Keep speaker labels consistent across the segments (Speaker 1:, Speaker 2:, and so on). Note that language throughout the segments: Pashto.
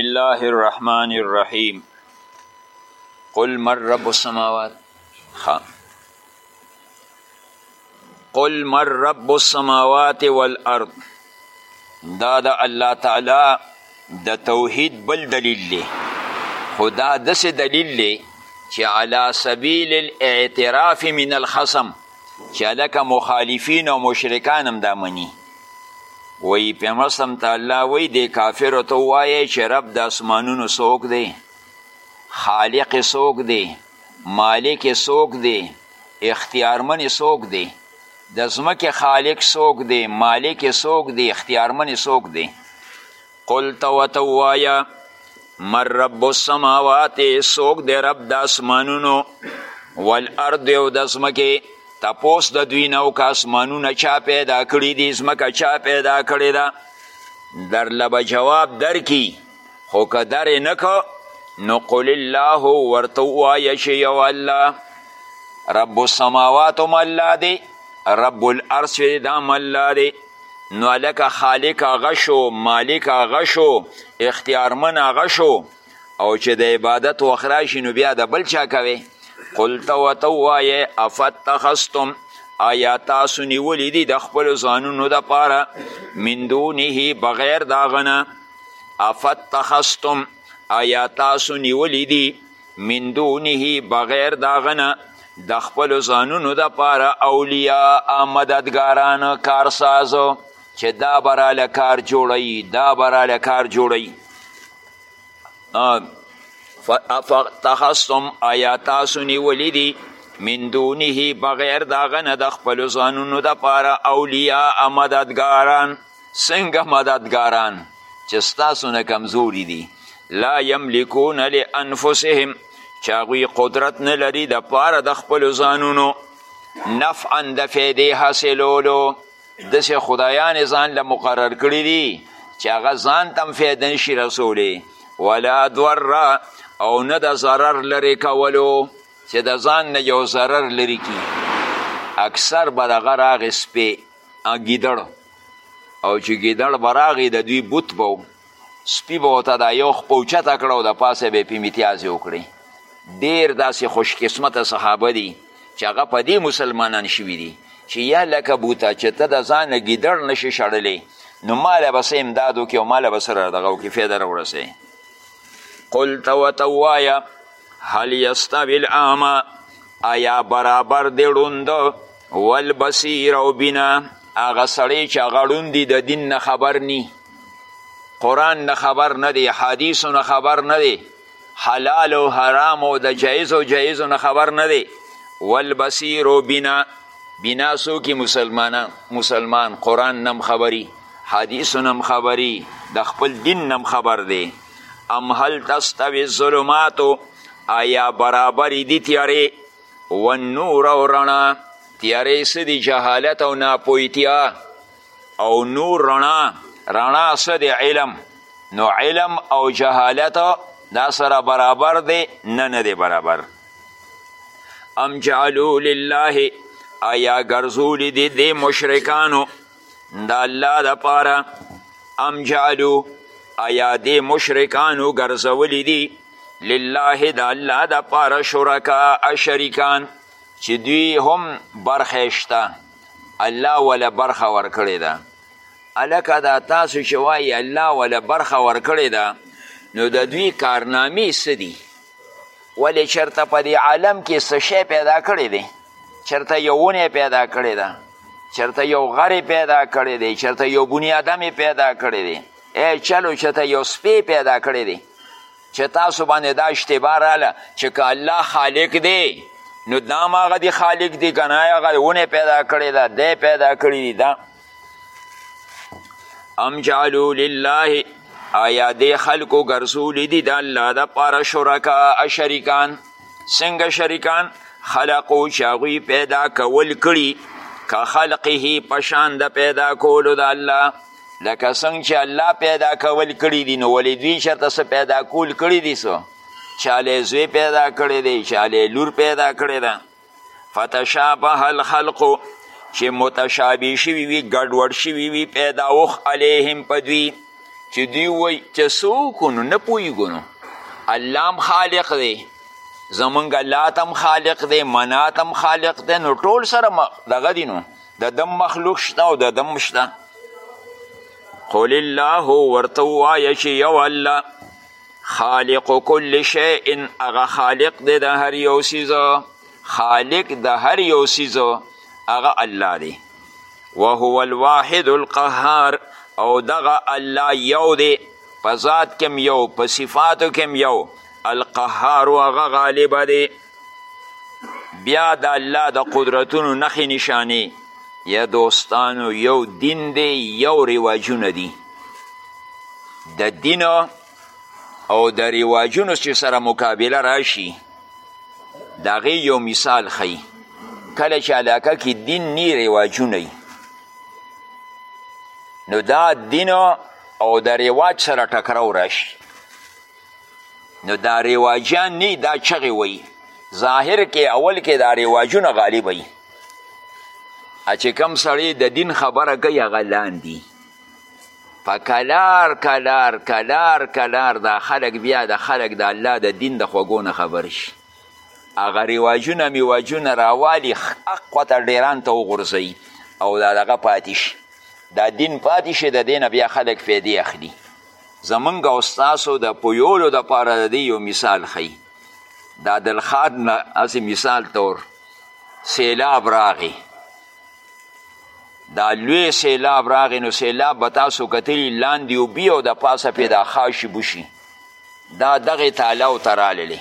Speaker 1: الله الرحمن الرحیم قل من رب السماوات خا. قل من رب السماوات والارض دا د الله تعالی د توحید بل دلیل دی خو دا داسې دلیل دی چې علی سبیل الاعتراف من الخصم چې هلکه مخالفین او مشرکان هم دا مني وایي پیغمبر سم ته الله وایي دې کافرو ته ووایه چې رب د اسمانونو څوک دی خالق څوک دی مالک څوک دی اختیارمن څوک دی د ځمکې خالق څوک دی مالک څوک دی اختیارمن څوک دی قل ته ورته ووایه من رب السماوات څوک دی رب د اسمانونو والارض او د ځمکې تپوس د دوی نه وکړه اسمانونه چا پیدا کړي دي ځمکه چا پیدا کړې ده درله به جواب درکي خو که درې نه که نو قل الله ورته ووایه چې یو الله رب السماوات هم الله دی رب الارض چې دی دا هم الله دی نو هلکه خالق هغه شو مالک هغه شو اختیارمن هغه شو او چې د عبادت وخت راشي نو بیا د بل چا کوې قل ته ورته ووایې افتخستم آیا تاسو نیولی دي د خپلو ځانونو دپاره من دونه بغیر د هغه نه افتخستم آیا تاسو نیولی دي من دونه بغیر د هغه نه د خپلو ځانونو دپاره اولیاء مددګاران کارسازو چې دا به راله کار جوړوي دا به راله کار جوړوي فتخصم آیا تاسو نیولی دي من دونه بغیر د هغه نه د خپلو ځانونو دپاره اولیاء مددګاران څنګه مددګاران چې ستاسو نه کمزوري دي لا یملکون لانفسهم چې هغوی قدرت نه لري د پاره د خپلو ځانونو نفعا د فیدې حاصلولو داسې خدایان یې ځان له مقرر کړي دي چې هغه ځان ته هم فیده نشي رسولی ولا ضره او نه د ضرر لرې کولو چې د ځان نه یو ضرر لرې کړي اکثر به دغه راغې سپې ګیدړ او چې ګیدړ به راغی د دوی بت به سپي به ورته دا یو خپه اوچته کړه او د پاسه به یې پې متیازې وکړې ډېر داسې خوشقسمته صحابه دي چې هغه په دې مسلمانان شوي دي چې یا لکه بوته چې ته د ځانه ګیدړ نشې شړلی نو ما له به څه امداد وکړي او ما له به سره دغه وکړي فایده راورسوي قلت ورته ووایه هل یستوی الاعما آیا برابر دی ړوند والبصیر او بینا هغه سړی چې هغه ړوند دی د دین نه خبر نی قرآن نه خبر نه دی حدیثو نه خبر نه دی حلال او حرام او د جایز او جایزو نه خبر نه دی والبصیر او بینا بینا څوک مسلمانان مسلمان قرآن نم خبری حدیثو نم خبری د خپل دین نم خبر دی ام هل تستوی الظلمات آیا برابر دي تیارې و نور او رڼا تیارې څه دي جهالت او ناپوهتیا او نور رڼا رڼا څه دی علم نو علم او جهالت دا سره برابر دی نه نه دی برابر ام جعلو لله آیا ګرځولی دی دې مشرکانو د الله دپاره ام جعلو ایا دې مشرکانو ګرځولي دي لله د الله دپاره شرکا شریکان چې دوی هم برخه شته الله وله برخه ورکړې ده هلکه دا تاسو چې وایي الله وله برخه ورکړې ده نو د دوی کارنامې څه دي ولې چېرته په دې عالم کې څه شی پیدا کړی دی چېرته یو ونې پیدا کړې ده چېرته یو غرې پیدا کړی دی چېرته یو بني آدم پیدا کړی دی ای چلو چېرته یو سپی پیدا کړی دی چې تاسو باندې دا اشتباه راله چې که الله خالق دی نو دا هم هغه دی خالق دی که نه هغه ونې پیدا کړې ده دی پیدا کړی دی دا ام جعلو لله آیا دې خلکو ګرځولي دي د الله دپاره شرکاء شریکان څنګه شریکان خلقو چې هغوی پیدا کول کړي که خلقه په شان د پیدا کولو د الله لکه څنګه چې الله پیدا کول کړي دي نو ولې دوی چېرته څه پیدا کول کړي دي څه چاله زوی پیدا کړی دی چاله لور پیدا کړی ده فتشابه الخلق چې متشابه شوي وي ګډوډ شوي وي پیداوخ علیهم په دوی چې دوی وایي چې څه وکړو نو نه پوهېږو نو الله هم خالق دی زمونږ لات هم خالق دی منات هم خالق دی نو ټول سره دغه دي نو د دم مخلوق شته او د دم شته قل الله ورته ووایه چې یو الله خالق کل شیء هغه خالق دی د هر یو څیز خالق د هر یو څیز هغه الله دی وهو الواحد القهار او دغه الله یو دی په ذات کم یو په صفاتو کم یو القهار هغه غالب دی بیا د الله د قدرتونو نخې نشانې یا دوستانو یو دین دی یو رواجونه دي د دین او د رواجونو چې سره مقابله راشي د هغې یو مثال ښیي کله چې علاقه کې دین نی رواجونه نو دا دین او د رواج سره ټکراو راشي نو دا رواجیان نی دا چغې وایي ظاهر کې اول کې دا رواجونه غالب وي چې کم سړی د دین خبره کوي هغه لاندي په کلار کلار کلار کلار دا خلک بیا د خلک د الله د دین د خوږو نه خبر شي هغه رواجونه میواجونه راوالي اقوه ته ډیران ته وغورځوي او دا دغه پاتې شي دا دین پاتې شي د دې نه بیا خلک فیدې اخلي زمونږ او ستاسو د پویولو دپاره د دې یو مثال ښیي د عدلخان نه هسې مثال طور سیلاب راغی دا لوی سیلاب راغی نو سیلاب به تاسو کتلي لاندې اوبي او د پاسه پې دا خاشي بوشي دا دغې تالاو ته راللې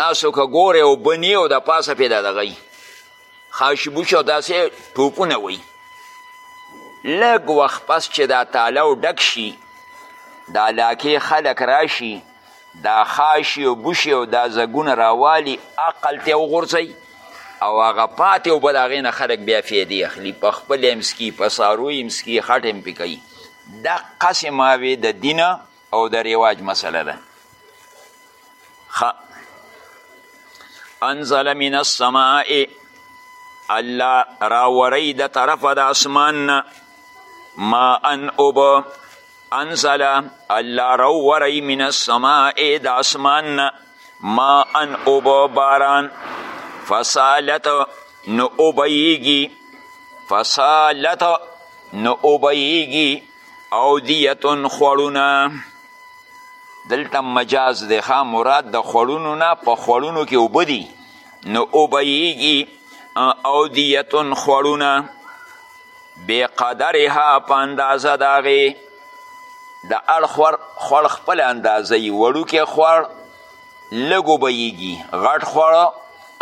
Speaker 1: تاسو که ګورئ اوبه نی او د پاسه پې دا دغی خاشي بوش او داسې ټوپونه وي لږ وخت پس چې دا تالاو ډک شي د علاقې خلک راشي دا خاشي او بوشي او دا زګونه راوالي عقل ته وغورځوي او هغه پاتې اوبه د هغې نه خلک بیا فیدې اخلي په خپل هم سکي په څاروي هم سکي خټ هم پې کوي دقسې ماوې د دینه او د رواج مسله ده خ انزل من السماء الله راوری د طرف د اسمان نه ما ان اوب انزل الله راوری من السماء د اسمان نه ما ان اوب باران فسالت نو اوبیږي فسالت نو اوبیږي او دیتون خوړونه دلته مجاز دی ښه مراد د خوړونو نه په خوړونو کې اوبه دي نو اوبه یږي او دیتون خوړونه بې قدرها په اندازه د هغې د اړ خور خوړ خپله اندازه یي وړوکی خوړ لږ اوبه یږي غټ خوړ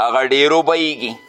Speaker 1: هغه ډېر اوبه یږي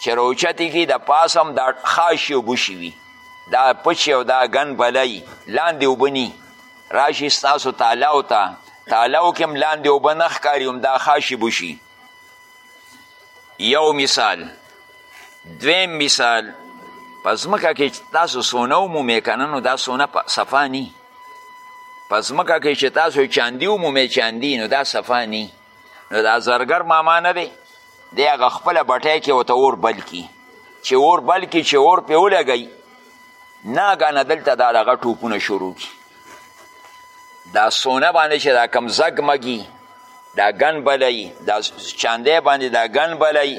Speaker 1: چې روچتې کې د پاس هم دا خاشي اوبه شي وي دا پچې او دا ګن بلای لاندې اوبه ني راشي ستاسو تالاو ته تالاو کې هم لاندې اوبه نه ښکاري هم دا خاشي به شي یو مثال دویم مثال په ځمکه کې تاسو سونه ومومې که نه نو دا سونه صفا ني په ځمکه کې چې تاسو چاندي ومومې چاندي نو دا صفا ني نو دا زرګر ماما نه دی دی هغه خپله بټۍ کې ورته اور بل کي چې اور بل کي چې اور پې ولګوي ناګانه دلته دا دغه ټوپونه شروع کي دا سونه باندې چې دا کم زګمګي دا ګن بلای دا چاندې باندې دا ګن بلای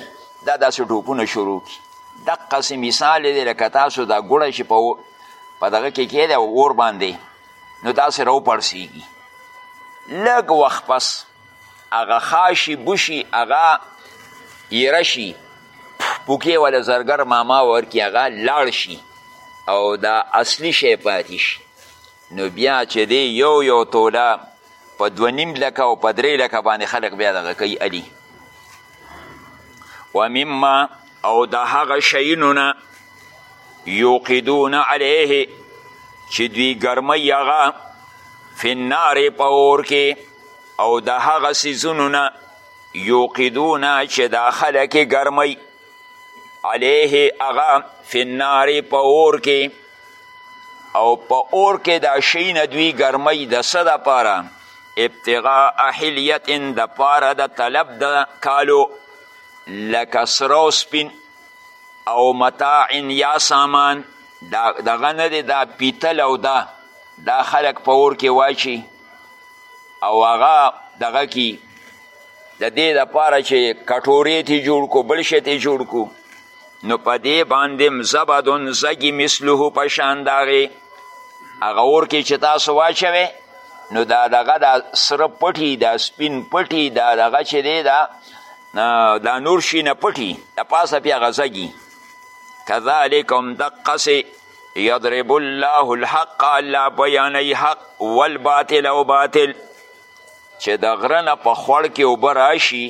Speaker 1: دا داسې ټوپونه شروع کي دقسې مثال دی لکه تاسو دا ګوړه چې په په دغه کې کېده اور باندې نو داسې راوپړسېږي لږ وخت پس هغه خاشي بوشي هغه ایره شي پوکې وله زرګر ماما ورکي هغه لاړ شي او دا اصلي شی پاتې شي نو بیا چې دی یو یو توله په دوه نیم لکه او په درې لکه باندې خلک بیا دغه کوي علي ومما او د هغه شیینو نه یوقدون علیه چې دوی ګرموي هغه فی النار په اور کې او د هغه څیزونو نه یوقدون چې دا خلک ګرموي علیه هغه فی النار په اور کې او په اور کې دا شی نه دوی ګرموي د څه دپاره ابتغاء حلیت د پاره د طلب د کالو لکه سره او سپین او متاع یا سامان دا دغه نه دی دا پیتل او دا دا خلک په اور کې واچي او هغه دغه کی د دې دپاره چې کټورې تې جوړ کو بل شی تې جوړ کو نو په دې باندې زبدن زګي مثله په شان د هغې هغه اور کې چې تاسو واچوې نو دا دغه دا سره پټي دا سپین پټي دا دغه چې دی دا دا نور شي نه پټي د پاسه بیا غزګي کذالک هم دقسې یضرب الله الحق الله بیانوي حق والباطل او باطل چې د غره نه په خوړ کې اوبه راشي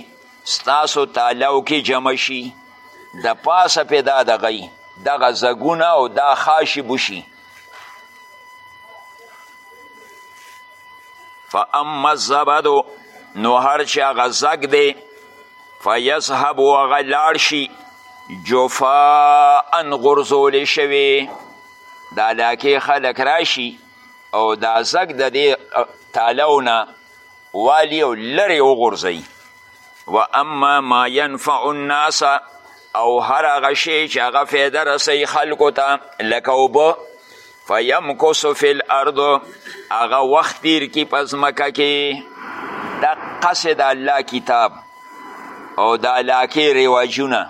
Speaker 1: ستاسو تالاو کې جمع شي د پاسه پې دا دغی دغه زګونه او دا خاشي بوشي فاما الزبدو نو هر چې هغه زګ دی فیذهب و هغه لاړ شي جفاء غرزولی شوی د علاقې خلک راشي او دا زګ د دې تالو نه والي او لرې وغورځوي و اما ما ينفع الناس او هر هغه شی چې هغه فایده رسوي خلکو ته لکه اوبه فیمکس فی الارض هغه وخت تیر کی په ځمکه کې دا قصې د الله کتاب او د علاقې رواجونه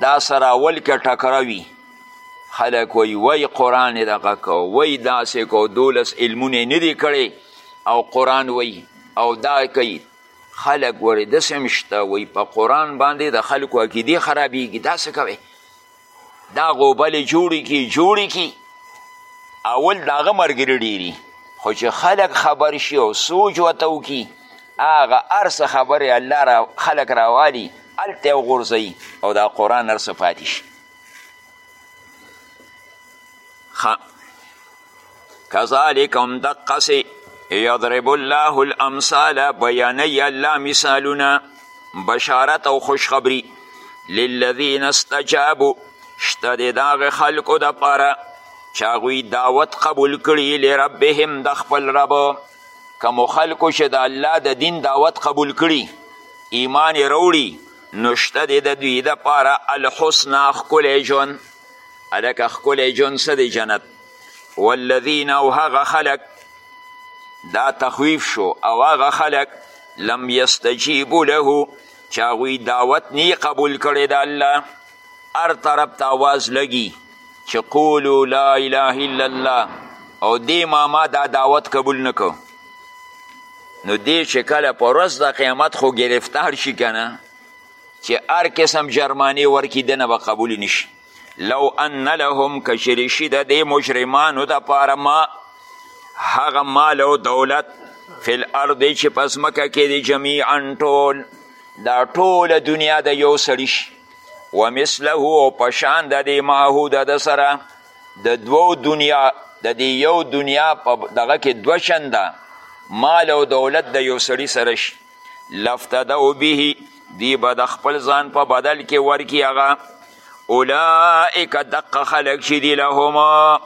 Speaker 1: دا سره اول که ټکره وي خلک وایي وایي قرآن یې دغه کو وایي داسې کو دولس علمونه یې نه دي کړی او قرآن وایي او دا کوي خلک وړي داسې هم شته وایي په قرآن باندې د خلکو عقیدې خرابیږي دا څه کوي دا غوبلې جوړې کړي جوړې کړي اول د هغه ملګري ډېري خو چې خلک خبر شي او سوچ ورته وکړي هغه هر څه خبرې الله را خلک راوالي هلته یې وغورځوي او دا قرآن هر څه پاتې شي کذالک هم دقسې یضرب الله الامثال بیانوي الله مثالونه بشارت او خوشخبری للذین استجابو شته د دغه خلکو دپاره چې هغوی دعوت قبول کړي لربهم د خپل رب کومو خلکو چې د الله د دین دعوت قبول کړي ایمان یې راوړي نو شته دی د دوی دپاره الحسنا ښکلی ژوند هلکه ښکلی ژوند څه دی جنت والذین او هغه خلق دا تخویف شو او هغه خلق لم یستجیبو له چې هغوی دعوت نی قبول کړی د الله هر طرف ته آواز لګي چې قولو لا اله الا الله او دې ماما دا دعوت قبول نکو نو دې چې کله په ورځ د قیامت خو گرفتار شي که نه چې هر قسم جرمانې ورکړي دنه به قبول نشي لو ان لهم که چیرې شي د دې مجرمانو دپاره ما هغه مال او دولت فی الارض چې په ځمکه کې دی جمیعا ټول دا ټوله دنیا د یو سړي شي و مثله او په شان د دې معهود د سره د دوو دنیا د دې یو دنیا په دغه کې دوه چنده مال او دولت د یو سړي سره شي لفتدو به دی به د خپل ځان په بدل کې ورکی هغه اولئک دقه خلق چې دي لهما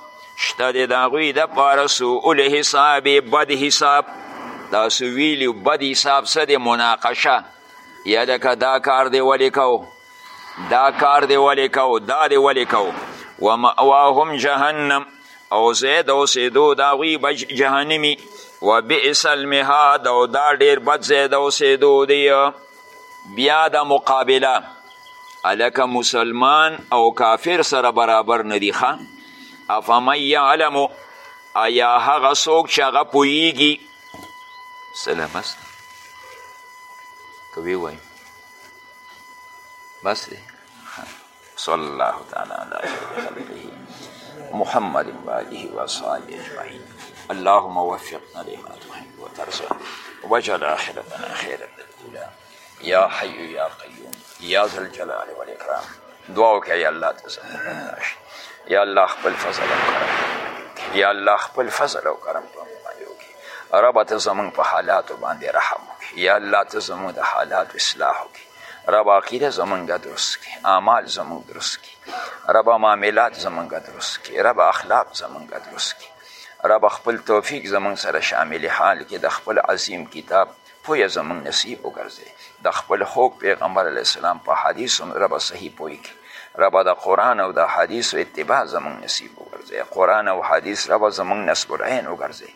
Speaker 1: شته د هغوی دپاره سوء الحساب بد حساب تاسو ویلي بد حساب څه دی مناقشه یا لکه دا کار دی ولې کوو دا کار دی ولې کوو دا دی ولې کوو ومأواهم جهنم او ځای د اوسېدو د هغوی به جهنمي و بئس المهاد او دا ډېر بد ځای د اوسېدو دی بیا د مقابله هلکه مسلمان او کافر سره برابر نه دي ښه افمن یعلم ایا هغه څوک چې هغه پوهیږي سله بس که ویې وایم بس دی صلی الله تعالی علی خلقه محمد و آله و اصحابه اجمعین اللهم وفقنا لما تحب وترضى واجعل آخرتنا خيرا من الأولى يا حي يا قيوم يا ذا الجلال والإكرام دعا وکړه یا الله ته یا الله خپل فضل او کرم یا الله خپل فضل او کرم په موږ باندې وکړي رب ته زموږ په حالاتو باندې رحم وکړي یا الله ته زموږ د حالاتو اصلاح وکړي رب عقیده زمونږ درست کی اعمال زمونږ درست کی رب معاملات زمونږ درست کی رب اخلاق زمونږ درست کی رب خپل توفیق زمونږ سره شامل حال کې د خپل عظیم کتاب پوی زمونږ نصیب وګرځي د خپل خوږ پیغمبر علی السلام په حدیث رب صحیح پوی کی رب د قرآن او د حدیث اتباع زمونږ نصیب وګرځي قرآن او حدیث رب زمونږ نصب العین وګرځي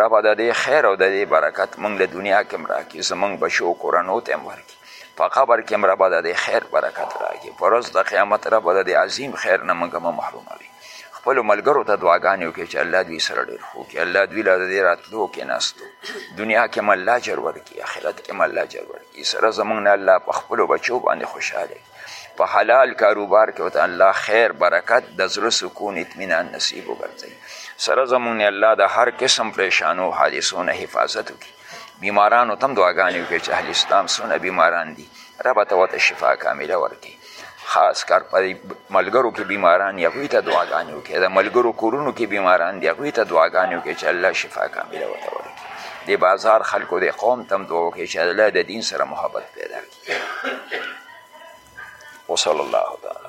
Speaker 1: ربه د دې خیر او د دې برکت موږ له دنیا کې هم راکړي زموږ بچو کورنو ته هم ورکړي په قبر کې هم ربه د دې خیر برکت راکړي په ورځ د قیامت ربه د دې عظیم خیر نه موږ مه محروموي خپلو ملګرو ته دعاګانې وکړي چې الله دوی سره ډېر ښه وکړي الله دوی له د دې راتلو کې ناستو دنیا کې هم الله اجر ورکړي اخرت کې هم الله اجر ورکړي سره زموږ نه الله په خپلو بچو باندې خوشحاله په حلال کاروبار کې ورته الله خیر برکت د زړه سکون اطمینان نصیب وګرځوي سره زمونږ نه الله د هر قسم پریشانو حادثو نه حفاظت وکړي بیمارانو ته هم دعاګانې وکړي چې اهل اسلام څونه بیماران دي ربه ته ورته شفا کامله ورکړي خاص کار په ملګرو کې بیماران دي هغوی ته دعاګانې وکړي د ملګرو کورونو کې بیماران دي هغوی ته دعاګانې وکړي چې الله شفا کامله ورته ورکړي د بازار خلکو د قوم ته هم دعا وکړي چې الله د دین سره محبت پیدا کړي وصلی الله تعالی